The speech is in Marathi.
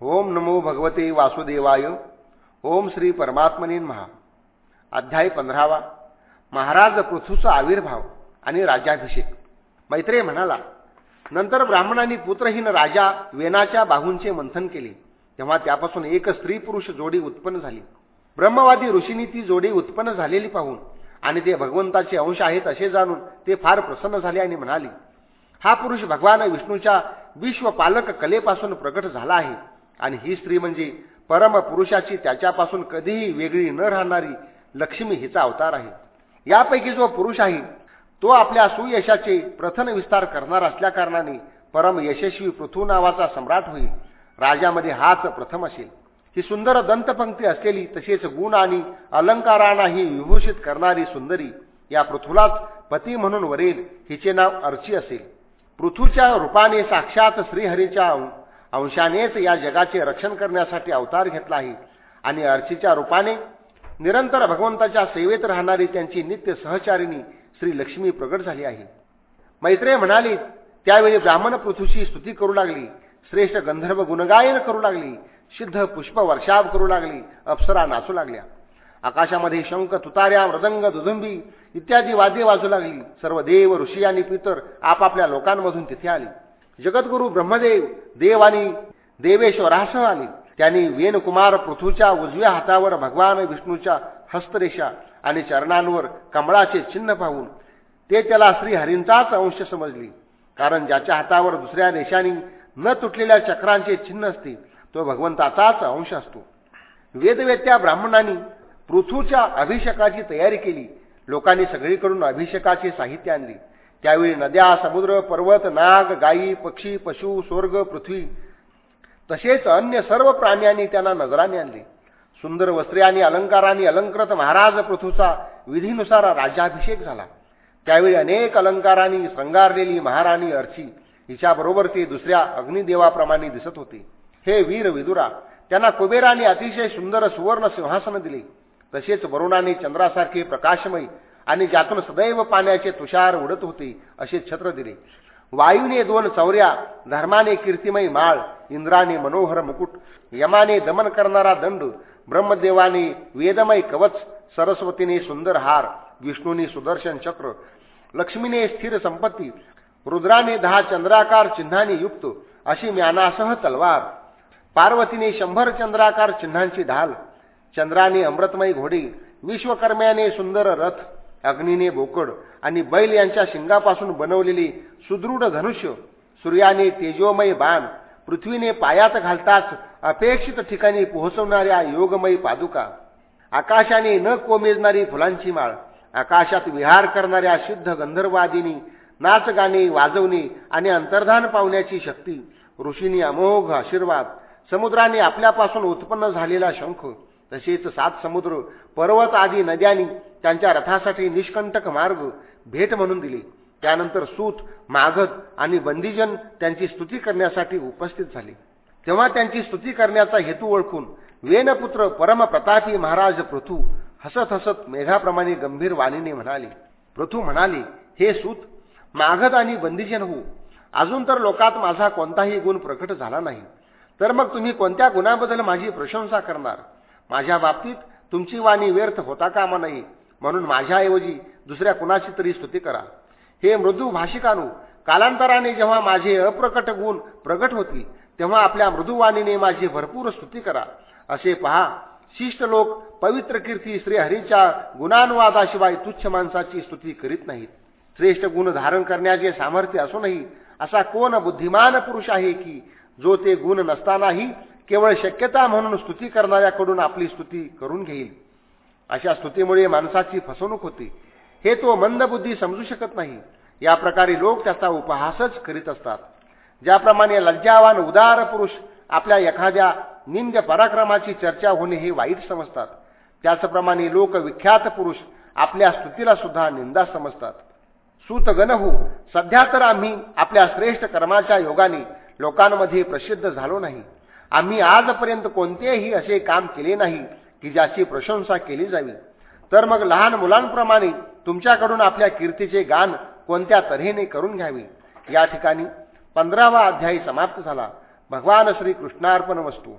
ओम नमो भगवते वासुदेवाय. ओम श्री परमात्मने महा अध्याय पंधरावा. महाराज पृथूचा आविर्भाव आणि राज्याभिषेक. मैत्रेय म्हणाला नंतर ब्राह्मणांनी पुत्रहीन राजा वेनाच्या बाहूंचे मंथन केले. तेव्हा त्यापासून एक स्त्री पुरुष जोडी उत्पन्न झाली. ब्रह्मवादी ऋषींनी ती जोडी उत्पन्न झालेली पाहून आणि ते भगवंताचे अंश आहेत असे जाणून ते फार प्रसन्न झाले आणि म्हणाले हा पुरुष भगवान विष्णूच्या विश्वपालक कलेपासून प्रकट झाला आहे. आणि ही स्त्री म्हणजे परम पुरुषाची त्याच्यापासून कधीही वेगळी न राहणारी लक्ष्मी हिचा अवतार आहे. यापैकी जो पुरुष आहे तो आपल्या सुयशाचे प्रथम विस्तार करणार असल्याकारणाने परम यशस्वी पृथू नावाचा सम्राट होईल. राजामध्ये हाच प्रथम असेल. ही सुंदर दंतपंक्ती असलेली तसेच गुण आणि अलंकारांनाही विभूषित करणारी सुंदरी या पृथ्वीलाच पती म्हणून वरेल हिचे नाव अर्ची असेल. पृथ्वीच्या रूपाने साक्षात श्रीहरीच्या अंशानेच या जगाचे रक्षण करण्यासाठी अवतार घेतला आहे आणि अर्चीच्या रूपाने निरंतर भगवंताच्या सेवेत राहणारी त्यांची नित्य सहचारिणी श्री लक्ष्मी प्रगट झाली आहे. मैत्रेय म्हणाली त्यावेळी ब्राह्मण पृथ्वीची स्तुती करू लागली श्रेष्ठ गंधर्व गुणगायन करू लागली सिद्ध पुष्प वर्षाव करू लागली अप्सरा नाचू लागल्या. आकाशामध्ये शंख तुतार्या मृदंग दुधुंबी इत्यादी वाद्ये वाजू लागली. सर्व देव ऋषी आणि पितर आपापल्या लोकांमधून तिथे आली. जगद्गुरु ब्रह्मदेव देव आणि देवेश्वरासह आले त्यांनी वेणकुमार पृथ्वीच्या उजव्या हातावर भगवान विष्णूच्या हस्तरेषा आणि चरणांवर कमळाचे चिन्ह पाहून ते त्याला श्रीहरींचाच अंश समजली. कारण ज्याच्या हातावर दुसऱ्या देशांनी न तुटलेल्या चक्रांचे चिन्ह असते तो भगवंताचाच अंश असतो. वेदवेत्या ब्राह्मणांनी पृथ्वीच्या अभिषेकाची तयारी केली. लोकांनी सगळीकडून अभिषेकाचे साहित्य आणले. त्यावेळी नद्या समुद्र पर्वत नाग गायी पक्षी पशु स्वर्ग पृथ्वी तसेच अन्य सर्व प्राण्यांनी त्यांना नजराने आणले. सुंदर वस्त्रे आणि अलंकारांनी अलंकृत महाराज पृथूचा विधीनुसार राज्याभिषेक झाला. त्यावेळी अनेक अलंकारांनी श्रंगारलेली महाराणी अर्ची. हिच्याबरोबर ते दुसऱ्या अग्निदेवाप्रमाणे दिसत होते. हे वीर विदुरा त्यांना कुबेराने अतिशय सुंदर सुवर्ण सिंहासन दिले. तसेच वरुणाने चंद्रासारखे प्रकाशमयी आणि ज्यातून सदैव पाण्याचे तुषार उडत होते असे छत्र दिले. वायूने दोन चौऱ्या धर्माने कीर्तिमय माळ इंद्राने मनोहर मुकुट यमाने दमन करणारा दंड ब्रह्मदेवाने वेदमय कवच सरस्वतीने सुंदर हार विष्णूने सुदर्शन चक्र लक्ष्मीने स्थिर संपत्ती रुद्राने दहा चंद्राकार चिन्हाने युक्त अशी म्यानासह तलवार. पार्वतीने शंभर चंद्राकार चिन्हांची ढाल चंद्राने अमृतमय घोडे विश्वकर्म्याने सुंदर रथ अग्नीने बोकड आणि बैल यांच्या शिंगापासून बनवलेली सुदृढ धनुष्य सूर्याने तेजोमय बाण पृथ्वीने पायात घालताच अपेक्षित ठिकाणी पोहोचवणाऱ्या योगमयी पादुका आकाशाने न कोमेजणारी फुलांची माळ आकाशात विहार करणाऱ्या शुद्ध गंधर्वादिनी नाच गाणे वाजवणे आणि अंतर्धान पावण्याची शक्ती ऋषींनी अमोघ आशीर्वाद समुद्राने आपल्यापासून उत्पन्न झालेला शंख तसेच सात समुद्र पर्वत आदी नद्यांनी त्यांच्या रथासाठी निष्कंटक मार्ग भेट म्हणून दिले. त्यानंतर सूत माघद आणि बंदीजन त्यांची स्तुती करण्यासाठी उपस्थित झाले. तेव्हा त्यांची स्तुती करण्याचा हेतू ओळखून वेनपुत्र परमप्रतापी महाराज पृथू हसत हसत मेघाप्रमाणे गंभीर वाणीने म्हणाले पृथू म्हणाले हे सूत माघद आणि बंदीजन हो. अजून तर लोकात माझा कोणताही गुण प्रकट झाला नाही. तर मग तुम्ही कोणत्या गुणाबद्दल माझी प्रशंसा करणार? माझ्या बाबतीत तुमची वाणी व्यर्थ होता कामा नाही म्हणून माझ्याऐवजी दुसऱ्या कुणाची तरी स्तुती करा. हे मृदू भाषिकानू कालांतराने जेव्हा माझे अप्रकट गुण प्रगट होतील तेव्हा आपल्या मृदुवाणीने माझी भरपूर स्तुती करा. असे पहा शिष्ट लोक पवित्र कीर्ती श्रीहरीच्या गुणानुवादाशिवाय तुच्छ माणसाची स्तुती करीत नाहीत. श्रेष्ठ गुण धारण करण्याचे सामर्थ्य असूनही असा कोण बुद्धिमान पुरुष आहे की जो ते गुण नसतानाही केवळ शक्यता म्हणून स्तुती करणाऱ्याकडून आपली स्तुती करून घेईल. अशा स्तुतीमुळे माणसाची फसवणूक होते. हे तो मंदबुद्धी समजू शकत नाही. या प्रकारे लोक त्याचा उपहासच करीत असतात. ज्याप्रमाणे लज्जावान उदार पुरुष आपल्या एखाद्या निंद पराक्रमाची चर्चा होणे हे वाईट समजतात. त्याचप्रमाणे लोक विख्यात पुरुष आपल्या स्तुतीला सुद्धा निंदा समजतात. सूत हो सध्या तर आम्ही आपल्या श्रेष्ठ कर्माच्या योगाने लोकांमध्ये प्रसिद्ध झालो नाही. आम्ही आजपर्यंत कोणतेही असे काम केले नाही की ज्याची प्रशंसा केली जावी. तर मग लहान मुलांप्रमाणे तुमच्याकडून आपल्या कीर्तीचे गान कोणत्या तऱ्हेने करून घ्यावे? या ठिकाणी पंधरावा अध्यायी समाप्त झाला. भगवान श्री कृष्णार्पण वस्तू.